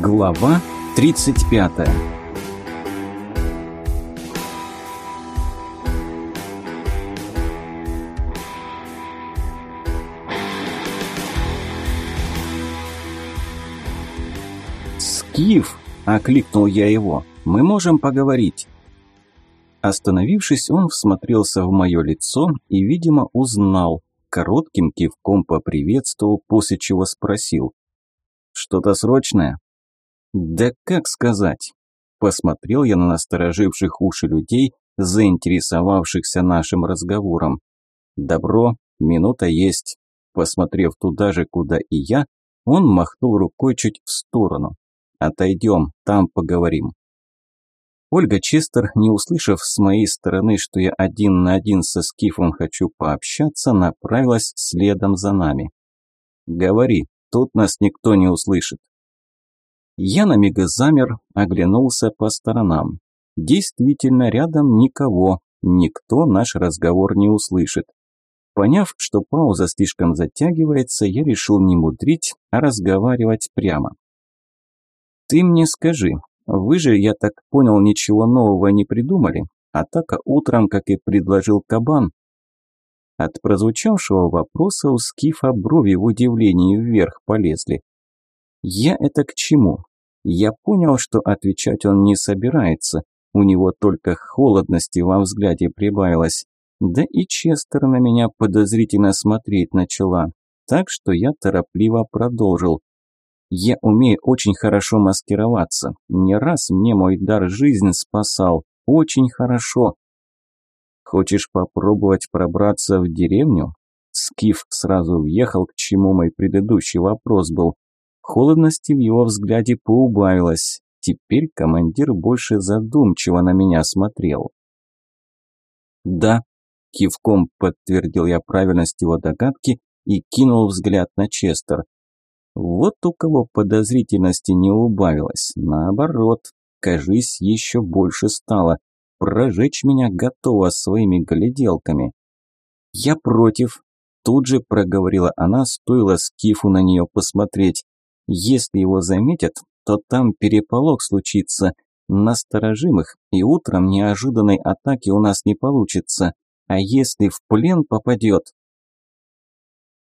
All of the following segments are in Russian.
Глава 35 «Скиф!» – окликнул я его. «Мы можем поговорить!» Остановившись, он всмотрелся в мое лицо и, видимо, узнал. Коротким кивком поприветствовал, после чего спросил. «Что-то срочное?» «Да как сказать?» Посмотрел я на настороживших уши людей, заинтересовавшихся нашим разговором. «Добро, минута есть». Посмотрев туда же, куда и я, он махнул рукой чуть в сторону. «Отойдем, там поговорим». Ольга Честер, не услышав с моей стороны, что я один на один со Скифом хочу пообщаться, направилась следом за нами. «Говори, тут нас никто не услышит». Я на миг замер, оглянулся по сторонам. Действительно, рядом никого, никто наш разговор не услышит. Поняв, что пауза слишком затягивается, я решил не мудрить, а разговаривать прямо. «Ты мне скажи, вы же, я так понял, ничего нового не придумали? Атака утром, как и предложил Кабан». От прозвучавшего вопроса у Скифа брови в удивлении вверх полезли. «Я это к чему? Я понял, что отвечать он не собирается. У него только холодности во взгляде прибавилось. Да и Честер на меня подозрительно смотреть начала. Так что я торопливо продолжил. Я умею очень хорошо маскироваться. Не раз мне мой дар жизнь спасал. Очень хорошо. Хочешь попробовать пробраться в деревню? Скиф сразу въехал, к чему мой предыдущий вопрос был. Холодности в его взгляде поубавилось. Теперь командир больше задумчиво на меня смотрел. «Да», – кивком подтвердил я правильность его догадки и кинул взгляд на Честер. Вот у кого подозрительности не убавилось. Наоборот, кажись, еще больше стало. Прожечь меня готово своими гляделками. «Я против», – тут же проговорила она, стоило Скифу на нее посмотреть. Если его заметят, то там переполох случится. Насторожим их, и утром неожиданной атаки у нас не получится. А если в плен попадет?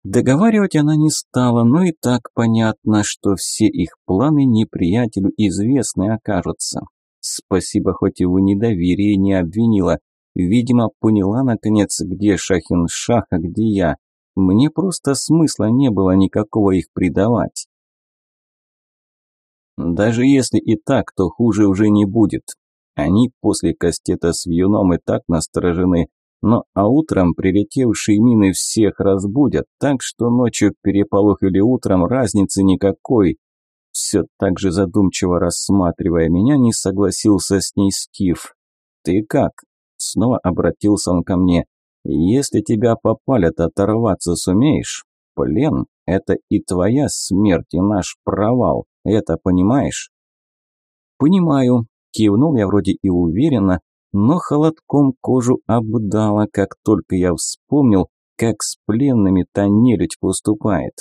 Договаривать она не стала, но и так понятно, что все их планы неприятелю известны окажутся. Спасибо, хоть и в недоверии не обвинила. Видимо, поняла наконец, где Шахин Шах, а где я. Мне просто смысла не было никакого их предавать. Даже если и так, то хуже уже не будет. Они после кастета с вьюном и так насторожены, но а утром прилетевшие мины всех разбудят, так что ночью переполох или утром разницы никакой. Все так же задумчиво рассматривая меня, не согласился с ней Скиф. «Ты как?» Снова обратился он ко мне. «Если тебя попалят, оторваться сумеешь? Плен – это и твоя смерть, и наш провал. Это понимаешь?» «Понимаю», – кивнул я вроде и уверенно, но холодком кожу обдало, как только я вспомнил, как с пленными та нелюдь поступает.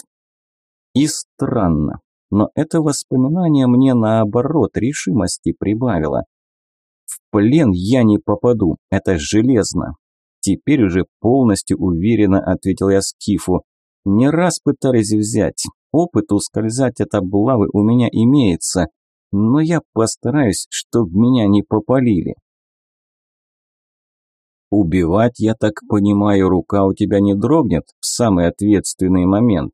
И странно, но это воспоминание мне наоборот решимости прибавило. В плен я не попаду, это железно. Теперь уже полностью уверенно ответил я Скифу. Не раз пытались взять, Опыт ускользать от облавы у меня имеется, но я постараюсь, чтобы меня не попалили. Убивать, я так понимаю, рука у тебя не дрогнет в самый ответственный момент.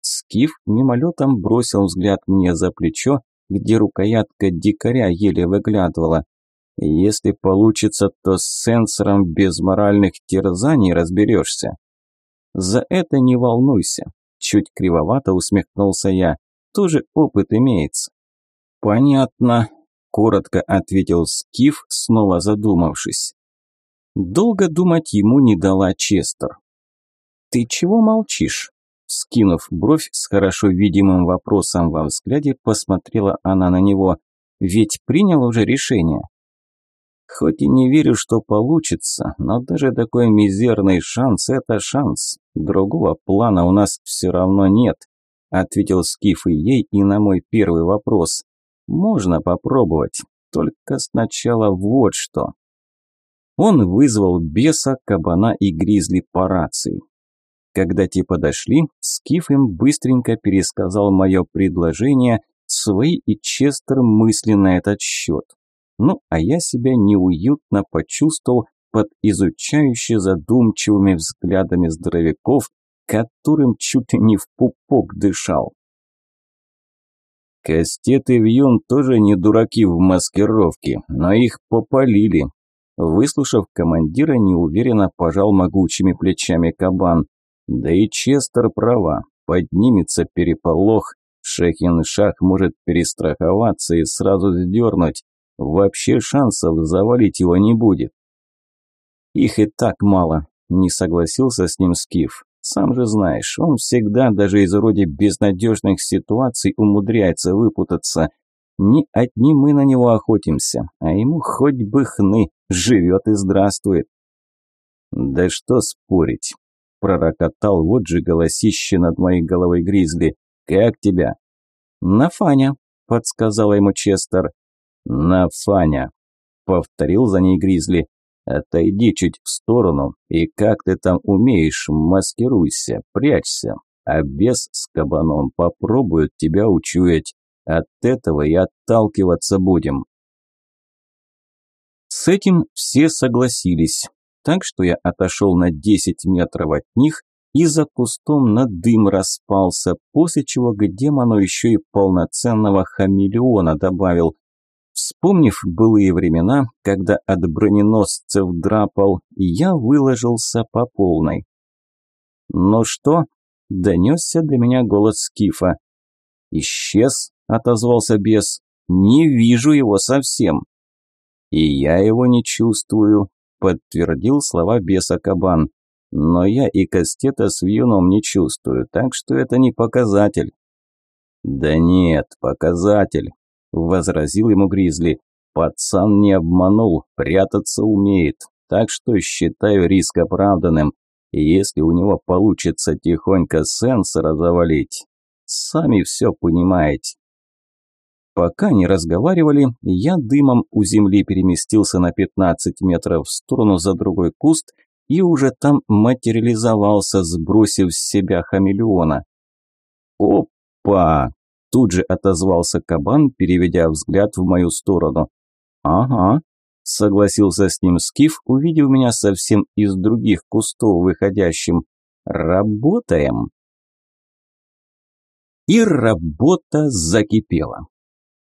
Скиф мимолетом бросил взгляд мне за плечо, где рукоятка дикаря еле выглядывала. Если получится, то с сенсором без моральных терзаний разберешься. За это не волнуйся. Чуть кривовато усмехнулся я. Тоже опыт имеется. Понятно, коротко ответил Скиф, снова задумавшись. Долго думать ему не дала Честер. «Ты чего молчишь?» Скинув бровь с хорошо видимым вопросом во взгляде, посмотрела она на него. «Ведь принял уже решение». Хоть и не верю, что получится, но даже такой мизерный шанс – это шанс. Другого плана у нас все равно нет, ответил Скиф и ей и на мой первый вопрос. Можно попробовать, только сначала вот что. Он вызвал беса, кабана и гризли по рации. Когда те подошли, Скиф им быстренько пересказал мое предложение, свои и Честер мысли на этот счет. Ну, а я себя неуютно почувствовал под изучающе задумчивыми взглядами здоровяков, которым чуть не в пупок дышал. Кастет и Вьюн тоже не дураки в маскировке, но их попалили. Выслушав командира, неуверенно пожал могучими плечами кабан. Да и Честер права, поднимется переполох, Шахин-Шах может перестраховаться и сразу сдернуть. Вообще шансов завалить его не будет. Их и так мало, не согласился с ним Скиф. Сам же знаешь, он всегда даже из вроде безнадежных ситуаций умудряется выпутаться. Не одни мы на него охотимся, а ему хоть бы хны, живет и здравствует. Да что спорить, пророкотал вот же голосище над моей головой Гризли. «Как тебя?» «На Фаня», – подсказала ему Честер. «На Фаня», – повторил за ней Гризли. «Отойди чуть в сторону, и как ты там умеешь, маскируйся, прячься, а бес с кабаном попробуют тебя учуять. От этого и отталкиваться будем». С этим все согласились так что я отошел на 10 метров от них и за кустом на дым распался, после чего к демону еще и полноценного хамелеона добавил. Вспомнив былые времена, когда от броненосцев драпал, я выложился по полной. «Ну что?» – донесся до меня голос Скифа. «Исчез?» – отозвался бес. «Не вижу его совсем». «И я его не чувствую», подтвердил слова беса кабан. Но я и кастета с вьюном не чувствую, так что это не показатель. Да нет, показатель, возразил ему Гризли. Пацан не обманул, прятаться умеет, так что считаю риск оправданным. Если у него получится тихонько сенсора завалить, сами все понимаете. Пока не разговаривали, я дымом у земли переместился на 15 метров в сторону за другой куст и уже там материализовался, сбросив с себя хамелеона. «Опа!» – тут же отозвался кабан, переведя взгляд в мою сторону. «Ага», – согласился с ним Скиф, увидев меня совсем из других кустов выходящим. «Работаем!» И работа закипела.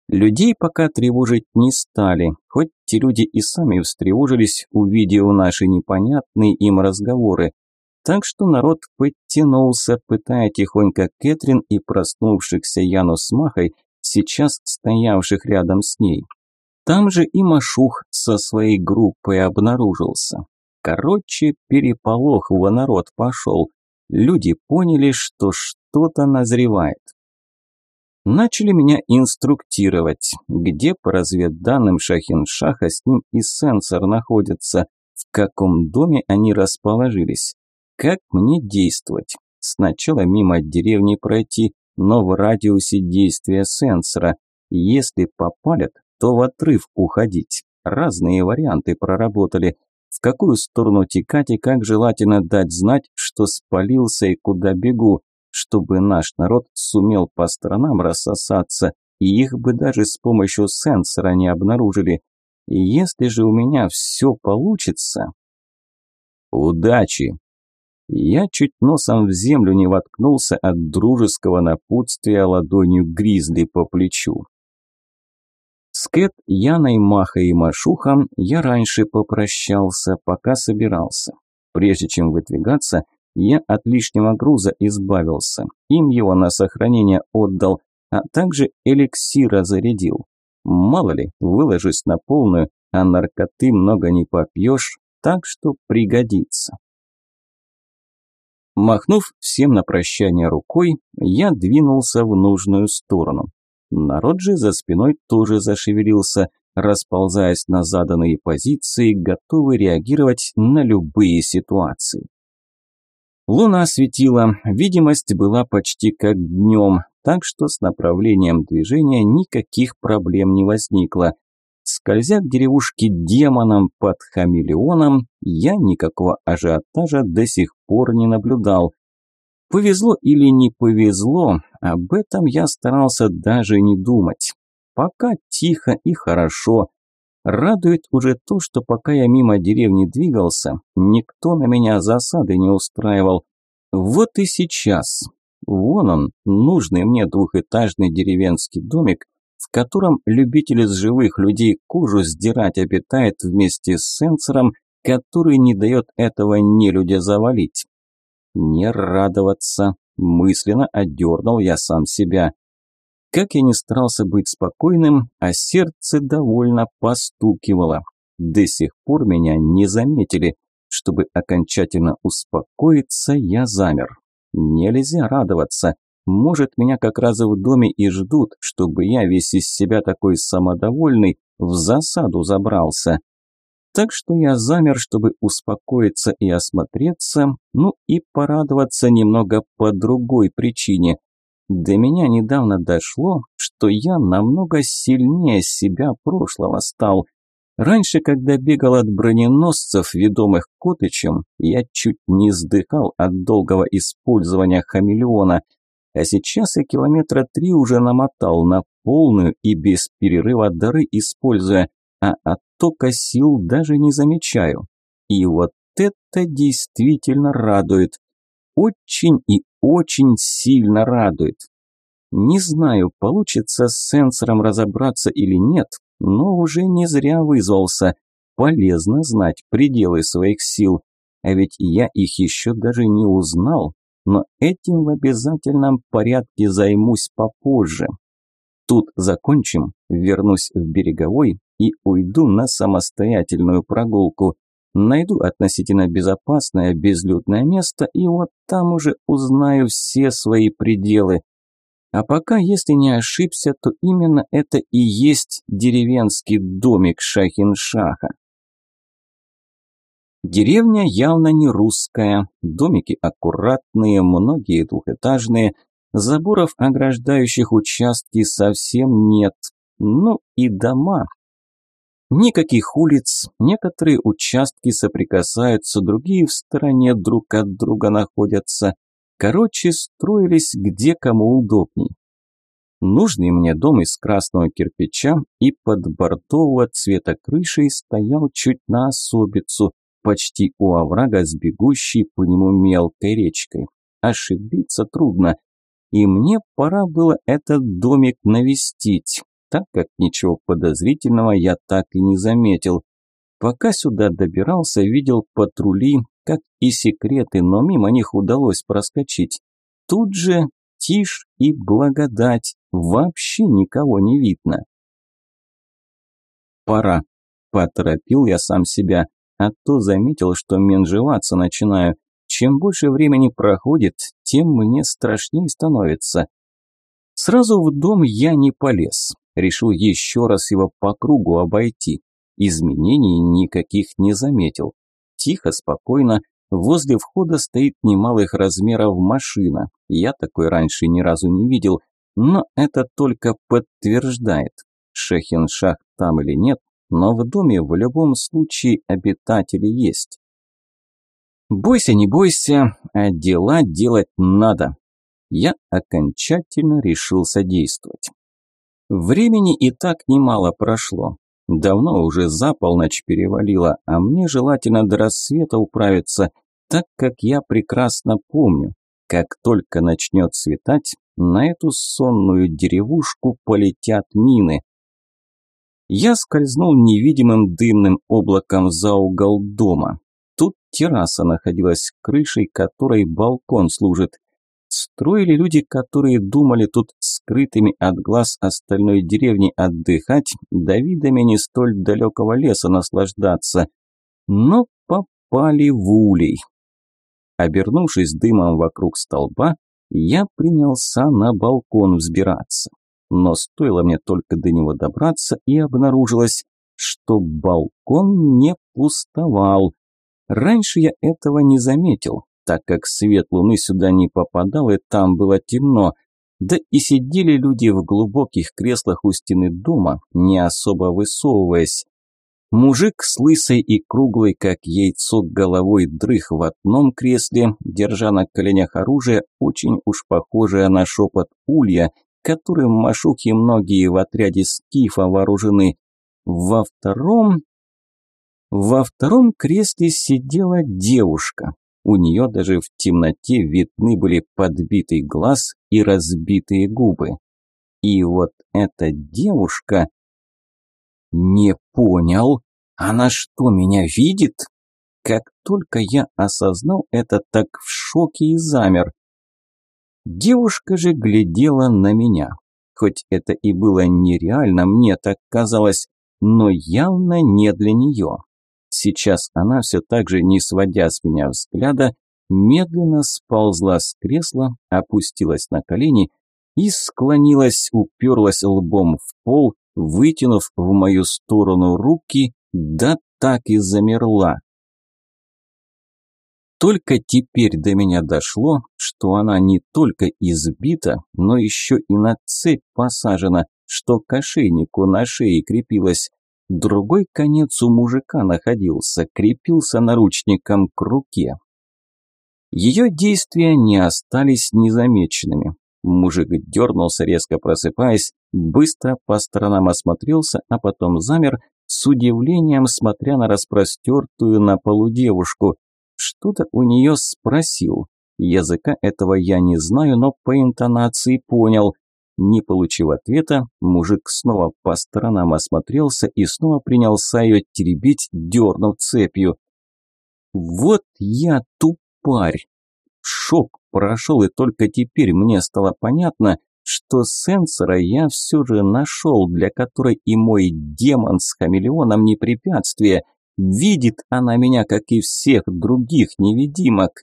Людей пока тревожить не стали, хоть те люди и сами встревожились, увидев наши непонятные им разговоры. Так что народ подтянулся, пытая тихонько Кэтрин и проснувшихся Яну с Махой, сейчас стоявших рядом с ней. Там же и Машух со своей группой обнаружился. Короче, переполох в народ пошел. Люди поняли, что что-то назревает начали меня инструктировать, где по разведданным Шахин-Шаха с ним и сенсор находится, в каком доме они расположились, как мне действовать. Сначала мимо деревни пройти, но в радиусе действия сенсора. Если попалят, то в отрыв уходить. Разные варианты проработали. В какую сторону текать и как желательно дать знать, что спалился и куда бегу чтобы наш народ сумел по сторонам рассосаться, и их бы даже с помощью сенсора не обнаружили. И если же у меня все получится... Удачи! Я чуть носом в землю не воткнулся от дружеского напутствия ладонью гризли по плечу. С Кэт, Яной, Махой и Машухом я раньше попрощался, пока собирался. Прежде чем выдвигаться, я от лишнего груза избавился, им его на сохранение отдал, а также эликсира зарядил. Мало ли, выложусь на полную, а наркоты много не попьешь, так что пригодится. Махнув всем на прощание рукой, я двинулся в нужную сторону. Народ же за спиной тоже зашевелился, расползаясь на заданные позиции, готовый реагировать на любые ситуации. Луна светила, видимость была почти как днем, так что с направлением движения никаких проблем не возникло. Скользя к деревушке демоном под хамелеоном, я никакого ажиотажа до сих пор не наблюдал. Повезло или не повезло, об этом я старался даже не думать. Пока тихо и хорошо. Радует уже то, что пока я мимо деревни двигался, никто на меня засады не устраивал. Вот и сейчас. Вон он, нужный мне двухэтажный деревенский домик, в котором любитель из живых людей кожу сдирать обитает вместе с сенсором, который не дает этого нелюдя завалить. Не радоваться, мысленно отдернул я сам себя. Как я не старался быть спокойным, а сердце довольно постукивало. До сих пор меня не заметили. Чтобы окончательно успокоиться, я замер. Нельзя радоваться. Может, меня как раз в доме и ждут, чтобы я весь из себя такой самодовольный в засаду забрался. Так что я замер, чтобы успокоиться и осмотреться, ну и порадоваться немного по другой причине. До меня недавно дошло, что я намного сильнее себя прошлого стал. Раньше, когда бегал от броненосцев, ведомых Котычем, я чуть не сдыхал от долгого использования хамелеона – а сейчас я километра три уже намотал на полную и без перерыва дары используя, а оттока сил даже не замечаю. И вот это действительно радует. Очень и очень сильно радует. Не знаю, получится с сенсором разобраться или нет, но уже не зря вызвался. Полезно знать пределы своих сил. А ведь я их еще даже не узнал, но этим в обязательном порядке займусь попозже. Тут закончим, вернусь в береговой и уйду на самостоятельную прогулку. Найду относительно безопасное безлюдное место и вот там уже узнаю все свои пределы. А пока, если не ошибся, то именно это и есть деревенский домик Шахиншаха. Деревня явно не русская, домики аккуратные, многие двухэтажные, заборов, ограждающих участки, совсем нет. Ну и дома. Никаких улиц, некоторые участки соприкасаются, другие в стороне друг от друга находятся. Короче, строились где кому удобней. Нужный мне дом из красного кирпича и под бордового цвета крышей стоял чуть на особицу, почти у оврага с бегущей по нему мелкой речкой. Ошибиться трудно, и мне пора было этот домик навестить, так как ничего подозрительного я так и не заметил. Пока сюда добирался, видел патрули, как и секреты, но мимо них удалось проскочить. Тут же тишь и благодать, вообще никого не видно. «Пора», – поторопил я сам себя а то заметил, что менжеваться начинаю. Чем больше времени проходит, тем мне страшнее становится. Сразу в дом я не полез, решил еще раз его по кругу обойти. Изменений никаких не заметил. Тихо, спокойно, возле входа стоит немалых размеров машина. Я такой раньше ни разу не видел, но это только подтверждает. Шехеншах там или нет, но в доме в любом случае обитатели есть. Бойся, не бойся, а дела делать надо. Я окончательно решился действовать. Времени и так немало прошло. Давно уже за полночь перевалило, а мне желательно до рассвета управиться, так как я прекрасно помню, как только начнет светать, на эту сонную деревушку полетят мины. Я скользнул невидимым дымным облаком за угол дома. Тут терраса находилась крышей, которой балкон служит. Строили люди, которые думали тут скрытыми от глаз остальной деревни отдыхать, да видами не столь далекого леса наслаждаться. Но попали в улей. Обернувшись дымом вокруг столба, я принялся на балкон взбираться но стоило мне только до него добраться, и обнаружилось, что балкон не пустовал. Раньше я этого не заметил, так как свет луны сюда не попадал и там было темно. Да и сидели люди в глубоких креслах у стены дома, не особо высовываясь. Мужик с лысой и круглой, как яйцо, головой дрых в одном кресле, держа на коленях оружие, очень уж похожее на шепот улья, которым машухи многие в отряде скифа вооружены. Во втором... Во втором кресле сидела девушка. У нее даже в темноте видны были подбитый глаз и разбитые губы. И вот эта девушка «Не понял. Она что, меня видит?» Как только я осознал это, так в шоке и замер. Девушка же глядела на меня. Хоть это и было нереально, мне так казалось, но явно не для нее. Сейчас она все так же, не сводя с меня взгляда, медленно сползла с кресла, опустилась на колени и склонилась, уперлась лбом в пол, вытянув в мою сторону руки, да так и замерла. Только теперь до меня дошло, что она не только избита, но еще и на цепь посажена, что к ошейнику на шее крепилась. Другой конец у мужика находился, крепился наручником к руке. Ее действия не остались незамеченными. Мужик дернулся, резко просыпаясь, быстро по сторонам осмотрелся, а потом замер, с удивлением смотря на распростертую на полу девушку. Что-то у нее спросил. Языка этого я не знаю, но по интонации понял. Не получив ответа, мужик снова по сторонам осмотрелся и снова принялся ее теребить, дернув цепью. «Вот я тупарь!» Шок прошел, и только теперь мне стало понятно, что сенсора я все же нашел, для которой и мой демон с хамелеоном не препятствие. Видит она меня, как и всех других невидимок.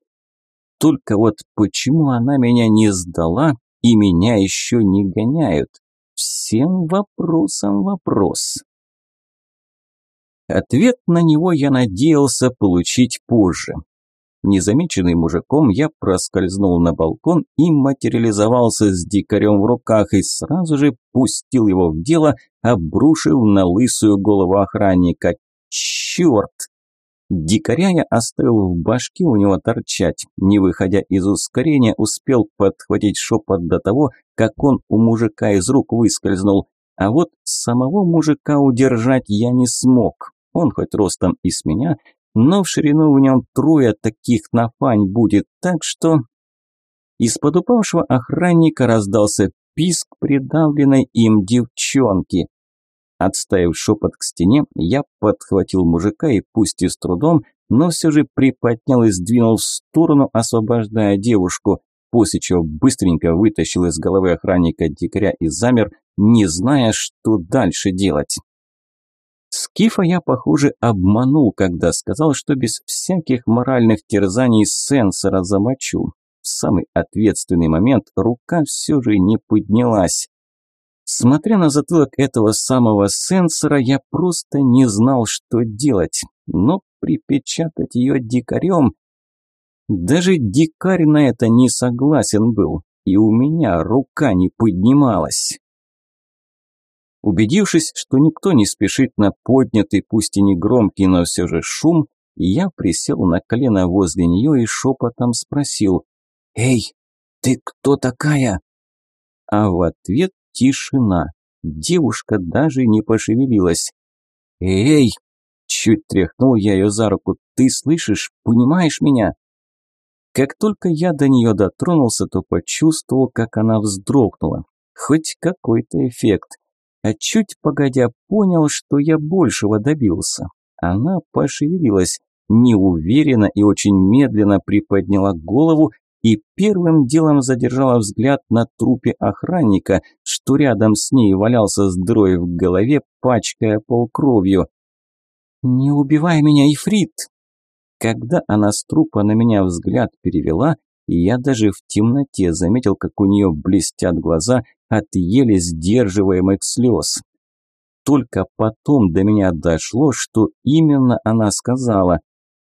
Только вот почему она меня не сдала и меня еще не гоняют? Всем вопросам вопрос. Ответ на него я надеялся получить позже. Незамеченный мужиком, я проскользнул на балкон и материализовался с дикарем в руках и сразу же пустил его в дело, обрушив на лысую голову охранника. Черт! Дикаря я оставил в башке у него торчать. Не выходя из ускорения, успел подхватить шепот до того, как он у мужика из рук выскользнул. А вот самого мужика удержать я не смог. Он хоть ростом и с меня, но в ширину в нем трое таких на фань будет, так что... Из-под упавшего охранника раздался писк придавленной им девчонки. Отставив шепот к стене, я подхватил мужика и пусть и с трудом, но все же приподнял и сдвинул в сторону, освобождая девушку, после чего быстренько вытащил из головы охранника дикаря и замер, не зная, что дальше делать. Скифа я, похоже, обманул, когда сказал, что без всяких моральных терзаний сенсора замочу. В самый ответственный момент рука все же не поднялась. Смотря на затылок этого самого сенсора, я просто не знал, что делать. Но припечатать ее дикарем... Даже дикарь на это не согласен был, и у меня рука не поднималась. Убедившись, что никто не спешит на поднятый, пусть и не громкий, но все же шум, я присел на колено возле нее и шепотом спросил «Эй, ты кто такая?» А в ответ тишина. Девушка даже не пошевелилась. «Эй!» – чуть тряхнул я ее за руку. «Ты слышишь? Понимаешь меня?» Как только я до нее дотронулся, то почувствовал, как она вздрогнула. Хоть какой-то эффект а чуть погодя понял, что я большего добился. Она пошевелилась, неуверенно и очень медленно приподняла голову и первым делом задержала взгляд на трупе охранника, что рядом с ней валялся с дырой в голове, пачкая пол кровью. «Не убивай меня, Ифрит!» Когда она с трупа на меня взгляд перевела, я даже в темноте заметил, как у нее блестят глаза, от еле сдерживаемых слез. Только потом до меня дошло, что именно она сказала.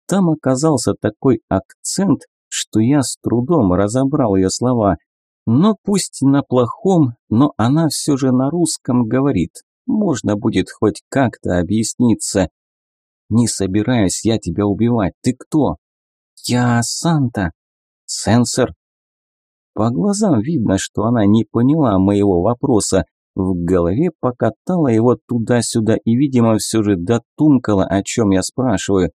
Там оказался такой акцент, что я с трудом разобрал ее слова. Но пусть на плохом, но она все же на русском говорит. Можно будет хоть как-то объясниться. Не собираюсь я тебя убивать. Ты кто? Я Санта. Сенсор. По глазам видно, что она не поняла моего вопроса. В голове покатала его туда-сюда и, видимо, все же дотумкала, о чем я спрашиваю.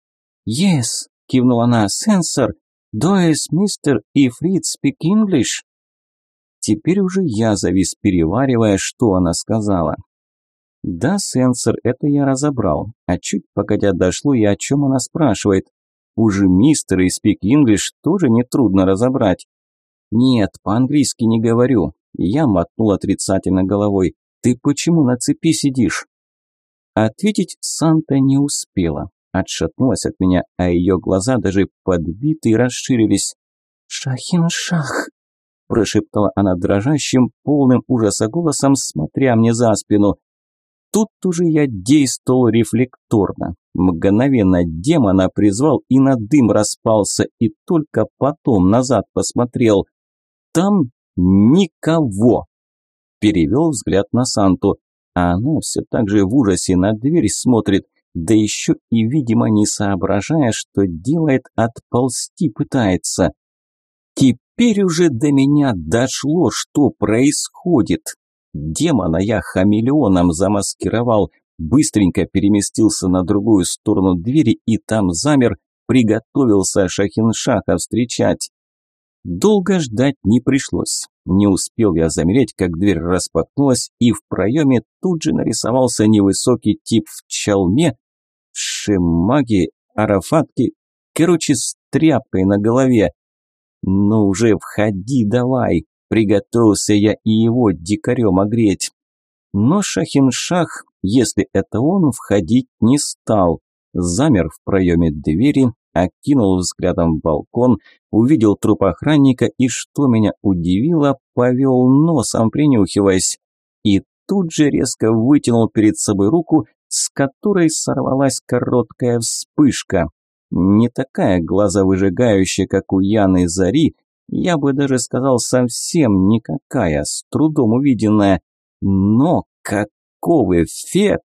«Yes», – кивнула она, – «сенсор. Does Mr. Ifrit speak English?» Теперь уже я завис, переваривая, что она сказала. Да, сенсор, это я разобрал. А чуть погодя дошло и о чем она спрашивает. Уже мистер и speak English тоже нетрудно разобрать. Нет, по-английски не говорю. Я мотнул отрицательно головой. Ты почему на цепи сидишь? Ответить Санта не успела. Отшатнулась от меня, а ее глаза даже подбиты и расширились. «Шахин-шах!» – прошептала она дрожащим, полным ужаса голосом, смотря мне за спину. Тут уже я действовал рефлекторно. Мгновенно демона призвал и на дым распался, и только потом назад посмотрел. Там никого. Перевел взгляд на Санту, а она все так же в ужасе на дверь смотрит, да еще и, видимо, не соображая, что делает, отползти пытается. Теперь уже до меня дошло, что происходит. Демона я хамелеоном замаскировал, быстренько переместился на другую сторону двери и там замер, приготовился Шахиншаха встречать. Долго ждать не пришлось. Не успел я замереть, как дверь распахнулась, и в проеме тут же нарисовался невысокий тип в чалме, шемаги, арафатки, короче, с тряпкой на голове. «Ну уже входи давай!» Приготовился я и его дикарем огреть. Но Шахиншах, если это он, входить не стал. Замер в проеме двери, окинул взглядом балкон, увидел труп охранника и, что меня удивило, повел носом, принюхиваясь. И тут же резко вытянул перед собой руку, с которой сорвалась короткая вспышка. Не такая глазовыжигающая, как у Яны Зари, я бы даже сказал, совсем никакая, с трудом увиденная. Но каков эффект!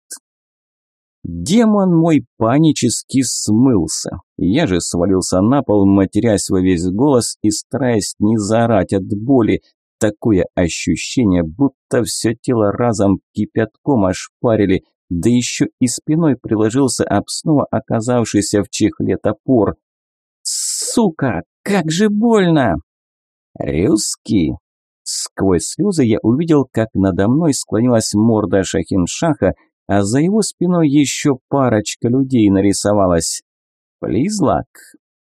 Демон мой панически смылся. Я же свалился на пол, матерясь во весь голос и стараясь не заорать от боли. Такое ощущение, будто все тело разом кипятком ошпарили, да еще и спиной приложился об снова оказавшийся в чехле топор. «Сука, как же больно!» «Русский!» Сквозь слезы я увидел, как надо мной склонилась морда Шахиншаха, а за его спиной еще парочка людей нарисовалась. Плизлак.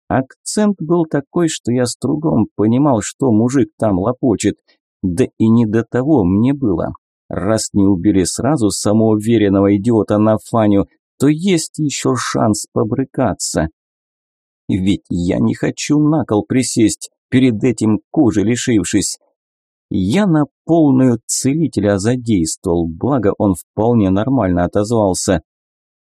Акцент был такой, что я с трудом понимал, что мужик там лопочет. Да и не до того мне было. Раз не убили сразу самоуверенного идиота на Фаню, то есть еще шанс побрыкаться. Ведь я не хочу на кол присесть перед этим кожи лишившись. Я на полную целителя задействовал, благо он вполне нормально отозвался.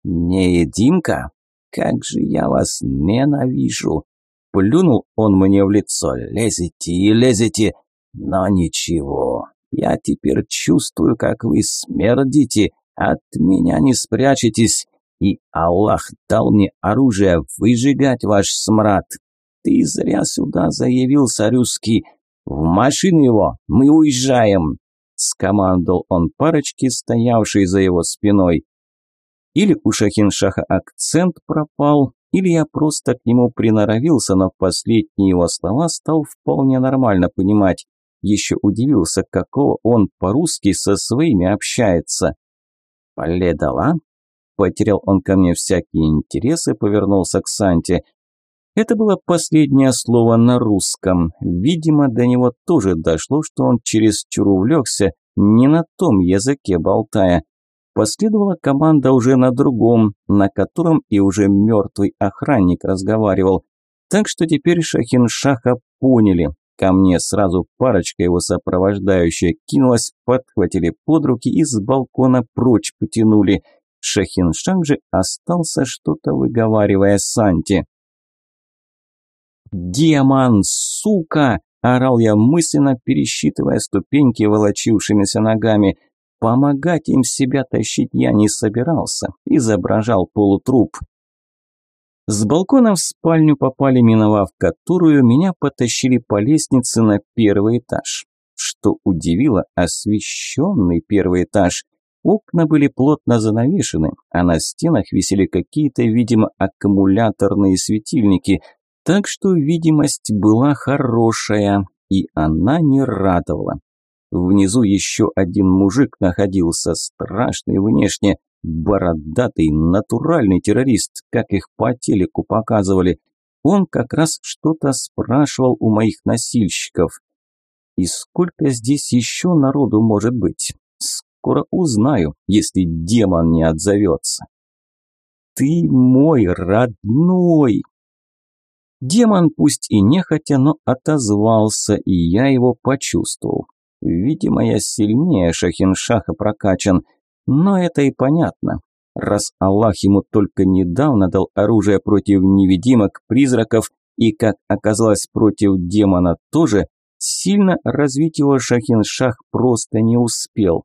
«Не Димка? Как же я вас ненавижу!» Плюнул он мне в лицо. «Лезете и лезете, но ничего, я теперь чувствую, как вы смердите, от меня не спрячетесь, и Аллах дал мне оружие выжигать ваш смрад. Ты зря сюда заявился, русский. В машину его, мы уезжаем!» Скомандовал он парочке, стоявшей за его спиной. Или у Шахиншаха акцент пропал, или я просто к нему приноровился, но последние его слова стал вполне нормально понимать. Еще удивился, какого он по-русски со своими общается. «Поле дала?» Потерял он ко мне всякие интересы, повернулся к Санте – это было последнее слово на русском. Видимо, до него тоже дошло, что он чересчур увлекся, не на том языке болтая. Последовала команда уже на другом, на котором и уже мертвый охранник разговаривал. Так что теперь Шахиншаха поняли. Ко мне сразу парочка его сопровождающая кинулась, подхватили под руки и с балкона прочь потянули. Шахиншах же остался что-то выговаривая Санте. «Демон, сука!» – орал я мысленно, пересчитывая ступеньки волочившимися ногами. Помогать им себя тащить я не собирался, изображал полутруп. С балкона в спальню попали, миновав которую, меня потащили по лестнице на первый этаж. Что удивило, освещенный первый этаж. Окна были плотно занавешены, а на стенах висели какие-то, видимо, аккумуляторные светильники, так что видимость была хорошая, и она не радовала. Внизу еще один мужик находился, страшный внешне, бородатый, натуральный террорист, как их по телеку показывали. Он как раз что-то спрашивал у моих носильщиков. И сколько здесь еще народу может быть? Скоро узнаю, если демон не отзовется. Ты мой родной! Демон пусть и нехотя, но отозвался, и я его почувствовал. Видимо, я сильнее Шахиншаха прокачан, но это и понятно. Раз Аллах ему только недавно дал оружие против невидимок, призраков и, как оказалось, против демона тоже, сильно развить его Шахиншах просто не успел.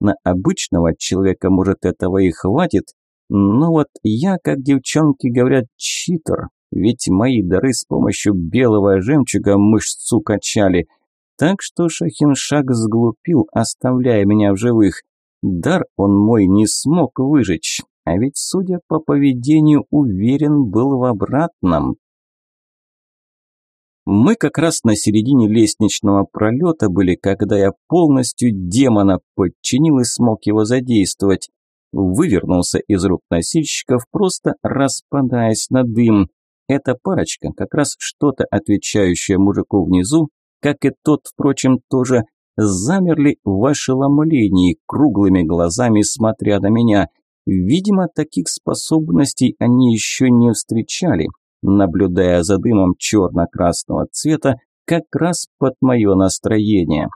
На обычного человека, может, этого и хватит, но вот я, как девчонки говорят, читер, ведь мои дары с помощью белого жемчуга мышцу качали. Так что Шахиншаг сглупил, оставляя меня в живых. Дар он мой не смог выжечь, а ведь, судя по поведению, уверен был в обратном. Мы как раз на середине лестничного пролета были, когда я полностью демона подчинил и смог его задействовать. Вывернулся из рук носильщиков, просто распадаясь на дым. Эта парочка, как раз что-то отвечающее мужику внизу, как и тот, впрочем, тоже, замерли в ошеломлении, круглыми глазами смотря на меня. Видимо, таких способностей они еще не встречали, наблюдая за дымом черно-красного цвета как раз под мое настроение.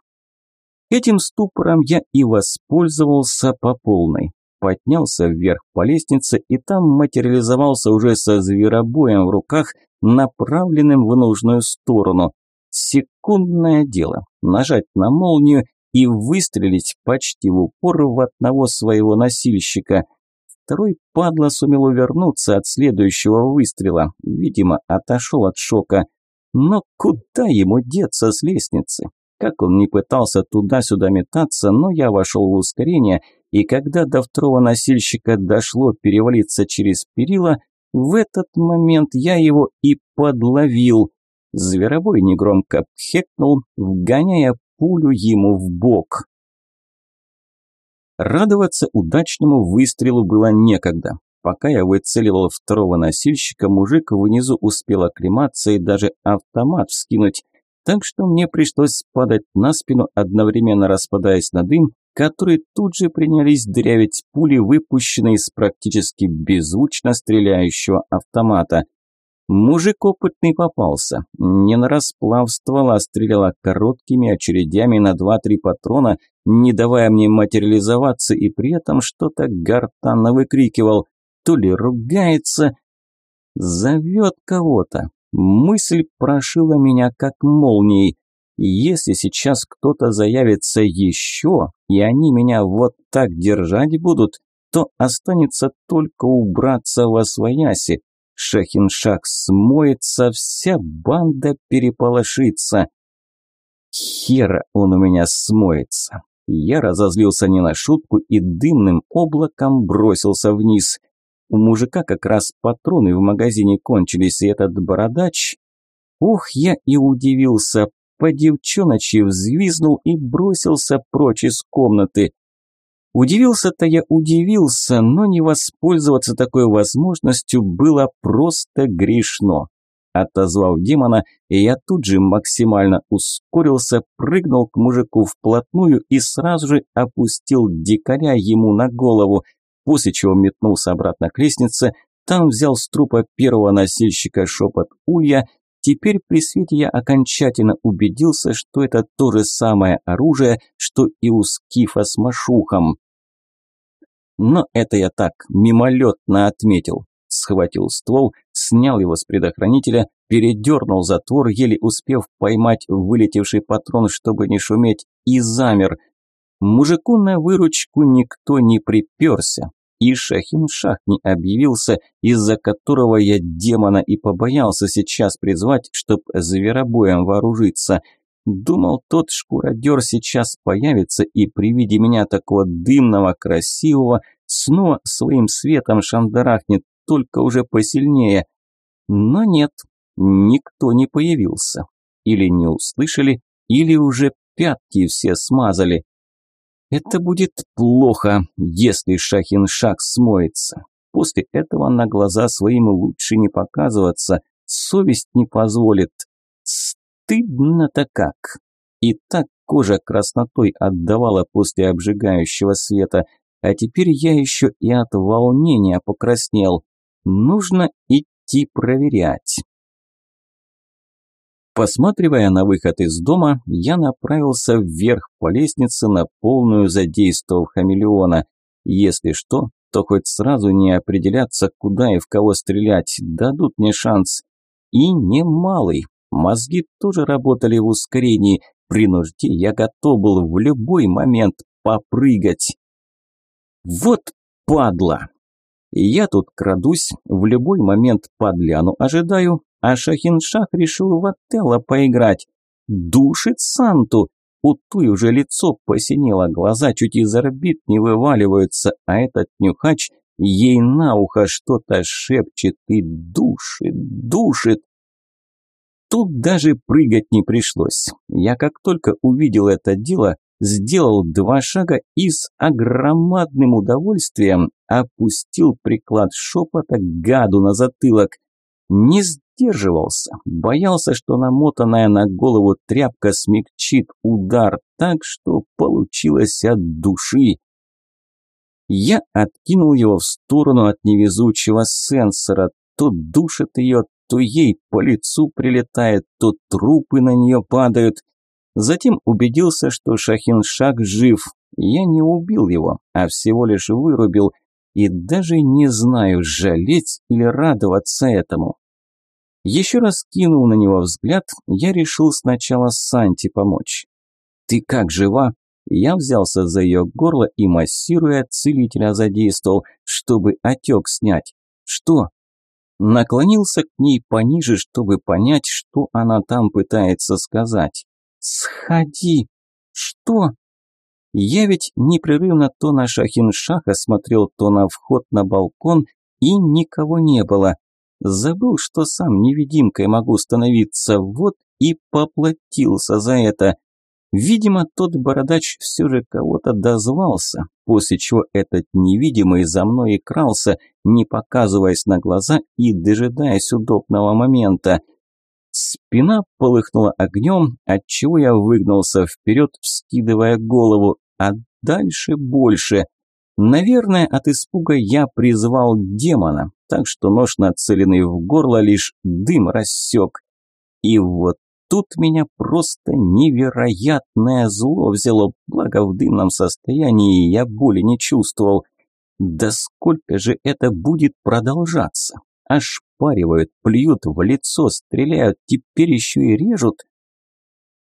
Этим ступором я и воспользовался по полной поднялся вверх по лестнице и там материализовался уже со зверобоем в руках, направленным в нужную сторону. Секундное дело – нажать на молнию и выстрелить почти в упор в одного своего носильщика. Второй падла сумел увернуться от следующего выстрела, видимо, отошел от шока. Но куда ему деться с лестницы? Как он не пытался туда-сюда метаться, но я вошел в ускорение – и когда до второго носильщика дошло перевалиться через перила, в этот момент я его и подловил. Зверобой негромко пхекнул, вгоняя пулю ему в бок. Радоваться удачному выстрелу было некогда. Пока я выцеливал второго носильщика, мужик внизу успел оклематься и даже автомат вскинуть, так что мне пришлось падать на спину, одновременно распадаясь на дым которые тут же принялись дырявить пули, выпущенные из практически беззвучно стреляющего автомата. Мужик опытный попался. Не на расплав ствола стреляла короткими очередями на 2-3 патрона, не давая мне материализоваться и при этом что-то гортанно выкрикивал. То ли ругается, зовет кого-то. Мысль прошила меня как молнией. Если сейчас кто-то заявится еще, и они меня вот так держать будут, то останется только убраться во свояси. Шахиншах смоется, вся банда переполошится. Хера он у меня смоется. Я разозлился не на шутку и дымным облаком бросился вниз. У мужика как раз патроны в магазине кончились, и этот бородач... Ух, я и удивился, по девчоночи взвизнул и бросился прочь из комнаты. Удивился-то я удивился, но не воспользоваться такой возможностью было просто грешно. Отозвав демона, я тут же максимально ускорился, прыгнул к мужику вплотную и сразу же опустил дикаря ему на голову, после чего метнулся обратно к лестнице, там взял с трупа первого носильщика шепот улья Теперь при свете я окончательно убедился, что это то же самое оружие, что и у Скифа с Машухом. Но это я так, мимолетно отметил. Схватил ствол, снял его с предохранителя, передернул затвор, еле успев поймать вылетевший патрон, чтобы не шуметь, и замер. Мужику на выручку никто не приперся, и Шахин-Шах не объявился, из-за которого я демона и побоялся сейчас призвать, чтоб зверобоем вооружиться. Думал, тот шкуродер сейчас появится и при виде меня такого дымного, красивого, снова своим светом шандарахнет, только уже посильнее. Но нет, никто не появился. Или не услышали, или уже пятки все смазали. Это будет плохо, если Шахин-Шах смоется. После этого на глаза своим лучше не показываться, совесть не позволит. Стыдно-то как. И так кожа краснотой отдавала после обжигающего света, а теперь я еще и от волнения покраснел. Нужно идти проверять. Посматривая на выход из дома, я направился вверх по лестнице на полную задействовав хамелеона. Если что, то хоть сразу не определяться, куда и в кого стрелять, дадут мне шанс. И немалый. Мозги тоже работали в ускорении. При нужде я готов был в любой момент попрыгать. Вот падла! Я тут крадусь, в любой момент подляну ожидаю, а Шахиншах решил в Отелло поиграть. Душит Санту. У той уже лицо посинело, глаза чуть из орбит не вываливаются, а этот нюхач ей на ухо что-то шепчет и душит, душит. Тут даже прыгать не пришлось. Я как только увидел это дело, сделал два шага и с огромным удовольствием опустил приклад шепота гаду на затылок. Не сдерживался, боялся, что намотанная на голову тряпка смягчит удар так, что получилось от души. Я откинул его в сторону от невезучего сенсора, то душит ее, то ей по лицу прилетает, то трупы на нее падают. Затем убедился, что Шахин-Шаг жив. Я не убил его, а всего лишь вырубил, и даже не знаю, жалеть или радоваться этому. Еще раз кинул на него взгляд, я решил сначала Санти помочь. «Ты как, жива?» Я взялся за ее горло и, массируя, целителя задействовал, чтобы отек снять. «Что?» Наклонился к ней пониже, чтобы понять, что она там пытается сказать. «Сходи!» «Что?» Я ведь непрерывно то на Шахиншаха смотрел, то на вход на балкон, и никого не было. Забыл, что сам невидимкой могу становиться, вот и поплатился за это. Видимо, тот бородач все же кого-то дозвался, после чего этот невидимый за мной и крался, не показываясь на глаза и дожидаясь удобного момента. Спина полыхнула огнем, отчего я выгнулся вперед, вскидывая голову, а дальше больше. Наверное, от испуга я призвал демона, так что нож, нацеленный в горло, лишь дым рассек. И вот тут меня просто невероятное зло взяло, благо в дымном состоянии я боли не чувствовал. Да сколько же это будет продолжаться? Ошпаривают, плюют в лицо, стреляют, теперь еще и режут.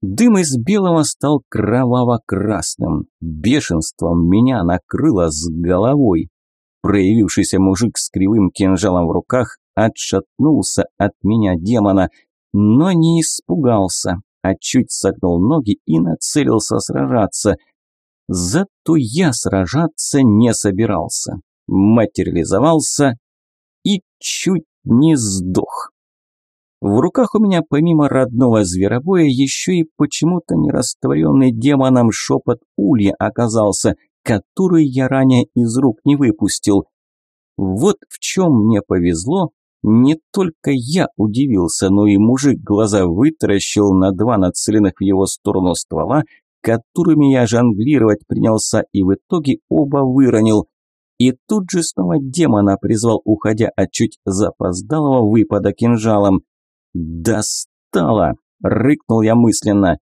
Дым из белого стал кроваво-красным. Бешенством меня накрыло с головой. Проявившийся мужик с кривым кинжалом в руках отшатнулся от меня демона, но не испугался, а чуть согнул ноги и нацелился сражаться. Зато я сражаться не собирался. Материализовался и чуть не сдох. В руках у меня помимо родного зверобоя еще и почему-то нерастворенный демоном шепот улья оказался, который я ранее из рук не выпустил. Вот в чем мне повезло, не только я удивился, но и мужик глаза вытаращил на два нацеленных в его сторону ствола, которыми я жонглировать принялся и в итоге оба выронил. И тут же снова демона призвал, уходя от чуть запоздалого выпада кинжалом. «Достало!» – рыкнул я мысленно.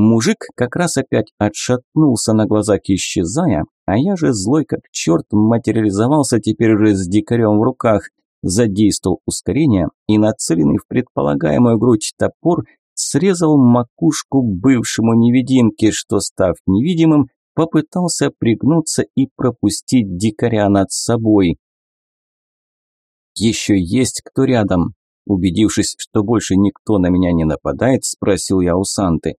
Мужик как раз опять отшатнулся на глазах исчезая, а я же злой как черт материализовался теперь уже с дикарем в руках. задействовал ускорение и нацеленный в предполагаемую грудь топор срезал макушку бывшему невидимке, что, став невидимым, попытался пригнуться и пропустить дикаря над собой. «Еще есть кто рядом?» Убедившись, что больше никто на меня не нападает, спросил я у Санты.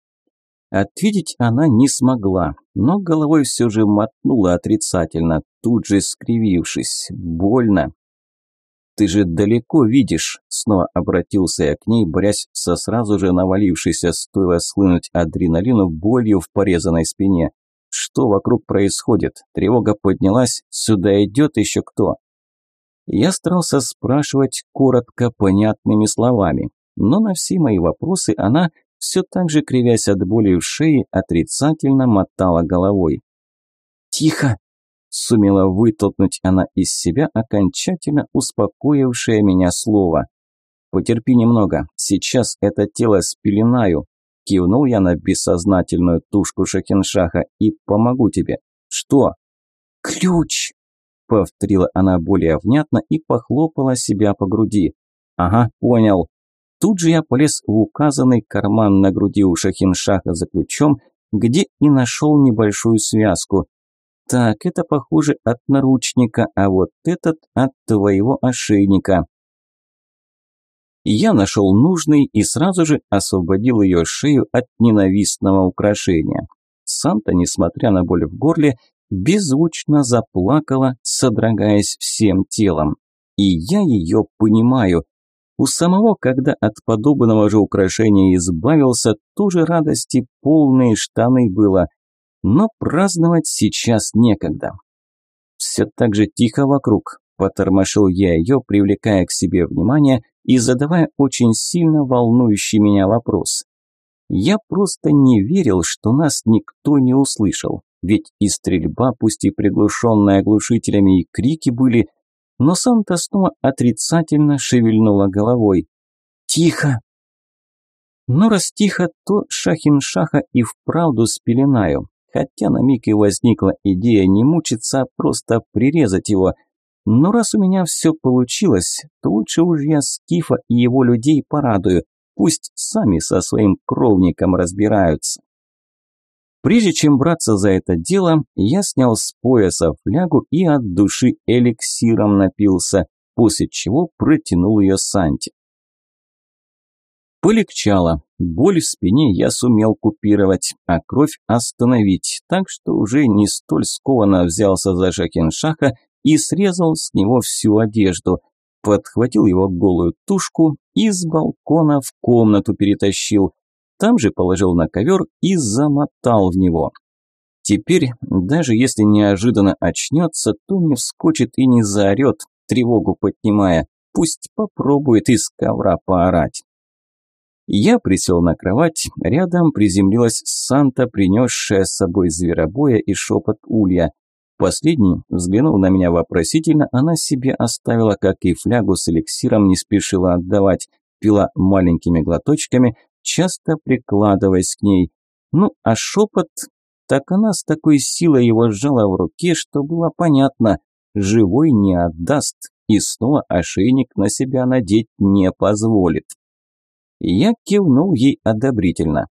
Ответить она не смогла, но головой все же мотнула отрицательно, тут же скривившись. Больно. «Ты же далеко видишь», – снова обратился я к ней, борясь со сразу же навалившейся, стоило слынуть адреналину, болью в порезанной спине. «Что вокруг происходит? Тревога поднялась? Сюда идет еще кто?» Я старался спрашивать коротко, понятными словами, но на все мои вопросы она, все так же кривясь от боли в шее, отрицательно мотала головой. «Тихо!» Сумела вытолкнуть она из себя окончательно успокоившее меня слово. «Потерпи немного, сейчас это тело спеленаю», кивнул я на бессознательную тушку Шахиншаха и помогу тебе. «Что?» «Ключ!» повторила она более внятно и похлопала себя по груди. «Ага, понял». Тут же я полез в указанный карман на груди у Шахиншаха за ключом, где и нашел небольшую связку. Так, это похоже от наручника, а вот этот от твоего ошейника. Я нашел нужный и сразу же освободил ее шею от ненавистного украшения. Санта, несмотря на боль в горле, беззвучно заплакала, содрогаясь всем телом. И я ее понимаю. У самого, когда от подобного же украшения избавился, тоже радости полные штаны было но праздновать сейчас некогда. Все так же тихо вокруг, потормошил я ее, привлекая к себе внимание и задавая очень сильно волнующий меня вопрос. Я просто не верил, что нас никто не услышал, ведь и стрельба, пусть и приглушенная оглушителями, и крики были, но Санта снова отрицательно шевельнула головой. «Тихо!» Но раз тихо, то Шахин-Шаха и вправду спеленаю, хотя на миг и возникла идея не мучиться, а просто прирезать его. Но раз у меня все получилось, то лучше уж я Скифа и его людей порадую, пусть сами со своим кровником разбираются. Прежде чем браться за это дело, я снял с пояса флягу и от души эликсиром напился, после чего протянул ее Санте. Полегчало. Боль в спине я сумел купировать, а кровь остановить, так что уже не столь скованно взялся за Шахеншаха и срезал с него всю одежду. Подхватил его голую тушку и с балкона в комнату перетащил. Там же положил на ковер и замотал в него. Теперь, даже если неожиданно очнется, то не вскочит и не заорет, тревогу поднимая. Пусть попробует из ковра поорать. Я присел на кровать, рядом приземлилась Санта, принесшая с собой зверобоя и шепот улья. Последний взглянул на меня вопросительно, она себе оставила, как и флягу с эликсиром, не спешила отдавать, пила маленькими глоточками, часто прикладываясь к ней. Ну, а шепот, так она с такой силой его сжала в руке, что было понятно, живой не отдаст и снова ошейник на себя надеть не позволит. Я кивнул ей одобрительно.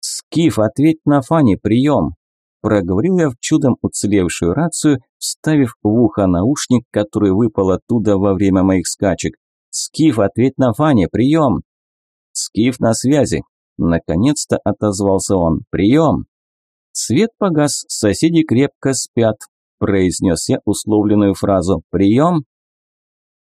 «Скиф, ответь на Фане, прием!» Проговорил я в чудом уцелевшую рацию, вставив в ухо наушник, который выпал оттуда во время моих скачек. «Скиф, ответь на Фане, прием!» «Скиф на связи!» Наконец-то отозвался он. «Прием!» Свет погас, соседи крепко спят, произнес я условленную фразу. «Прием!»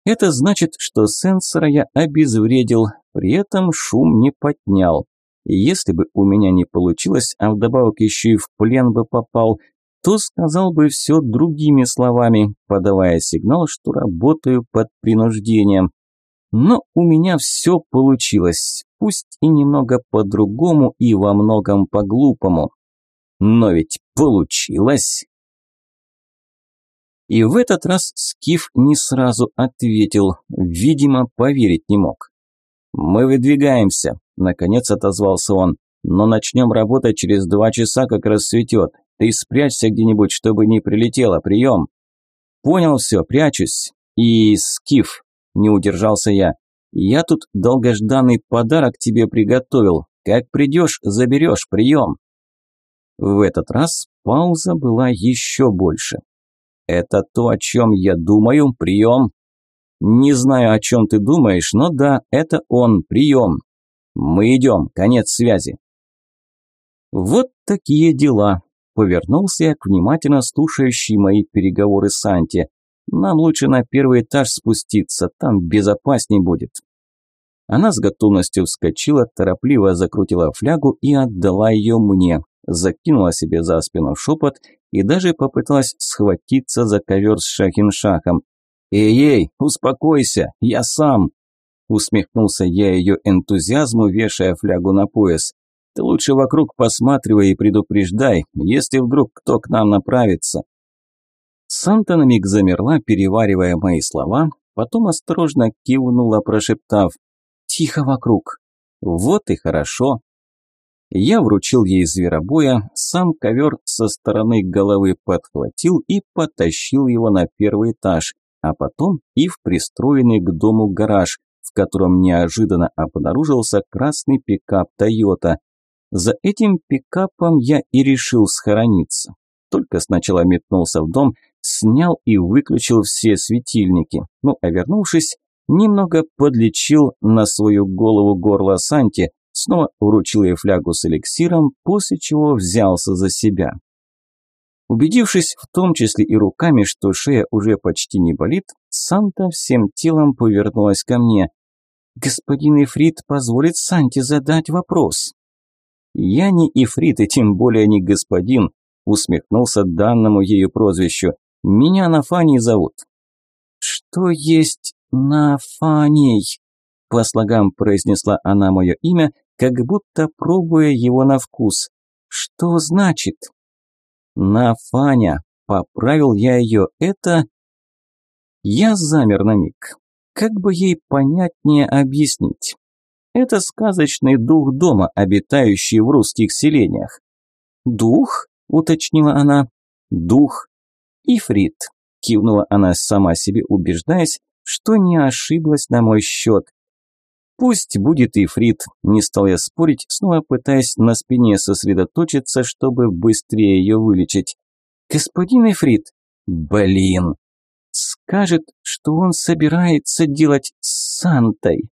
Это значит, что сенсора я обезвредил, при этом шум не поднял. если бы у меня не получилось, а вдобавок еще и в плен бы попал, то сказал бы все другими словами, подавая сигнал, что работаю под принуждением. Но у меня все получилось, пусть и немного по-другому и во многом по-глупому. Но ведь получилось. И в этот раз Скиф не сразу ответил, видимо, поверить не мог. «Мы выдвигаемся», – наконец отозвался он. «Но начнем работать через два часа, как рассветет. Ты спрячься где-нибудь, чтобы не прилетело. Прием!» «Понял все, прячусь». И Скиф, не удержался я. Я тут долгожданный подарок тебе приготовил. Как придешь, заберешь, прием. В этот раз пауза была еще больше. Это то, о чем я думаю, прием. Не знаю, о чем ты думаешь, но да, это он, прием. Мы идем, конец связи. Вот такие дела. Повернулся я к внимательно слушающей мои переговоры Санте. Нам лучше на первый этаж спуститься, там безопасней будет. Она с готовностью вскочила, торопливо закрутила флягу и отдала ее мне, закинула себе за спину шепот и даже попыталась схватиться за ковер с шахиншахом. «Эй-эй, успокойся, я сам!» Усмехнулся я ее энтузиазму, вешая флягу на пояс. «Ты лучше вокруг посматривай и предупреждай, если вдруг кто к нам направится». Санта на миг замерла, переваривая мои слова, потом осторожно кивнула, прошептав «Тихо вокруг». «Вот и хорошо». Я вручил ей зверобоя, сам ковер со стороны головы подхватил и потащил его на первый этаж, а потом и в пристроенный к дому гараж, в котором неожиданно обнаружился красный пикап «Тойота». За этим пикапом я и решил схорониться. Только сначала метнулся в дом, снял и выключил все светильники, ну а вернувшись, немного подлечил на свою голову горло Санти, снова вручил ей флягу с эликсиром, после чего взялся за себя. Убедившись в том числе и руками, что шея уже почти не болит, Санта всем телом повернулась ко мне. «Господин Ифрит позволит Санте задать вопрос». «Я не Ифрит и тем более не господин», усмехнулся данному ею прозвищу. «Меня Нафаний зовут». «Что есть Нафаний?» По слогам произнесла она мое имя, как будто пробуя его на вкус. «Что значит?» «Нафаня», поправил я ее, это... Я замер на миг. Как бы ей понятнее объяснить? Это сказочный дух дома, обитающий в русских селениях. «Дух?» – уточнила она. «Дух. Ифрит», – кивнула она сама себе, убеждаясь, что не ошиблась на мой счет. «Пусть будет Ифрит», – не стал я спорить, снова пытаясь на спине сосредоточиться, чтобы быстрее ее вылечить. «Господин Ифрит, блин!» Скажет, что он собирается делать с Сантой.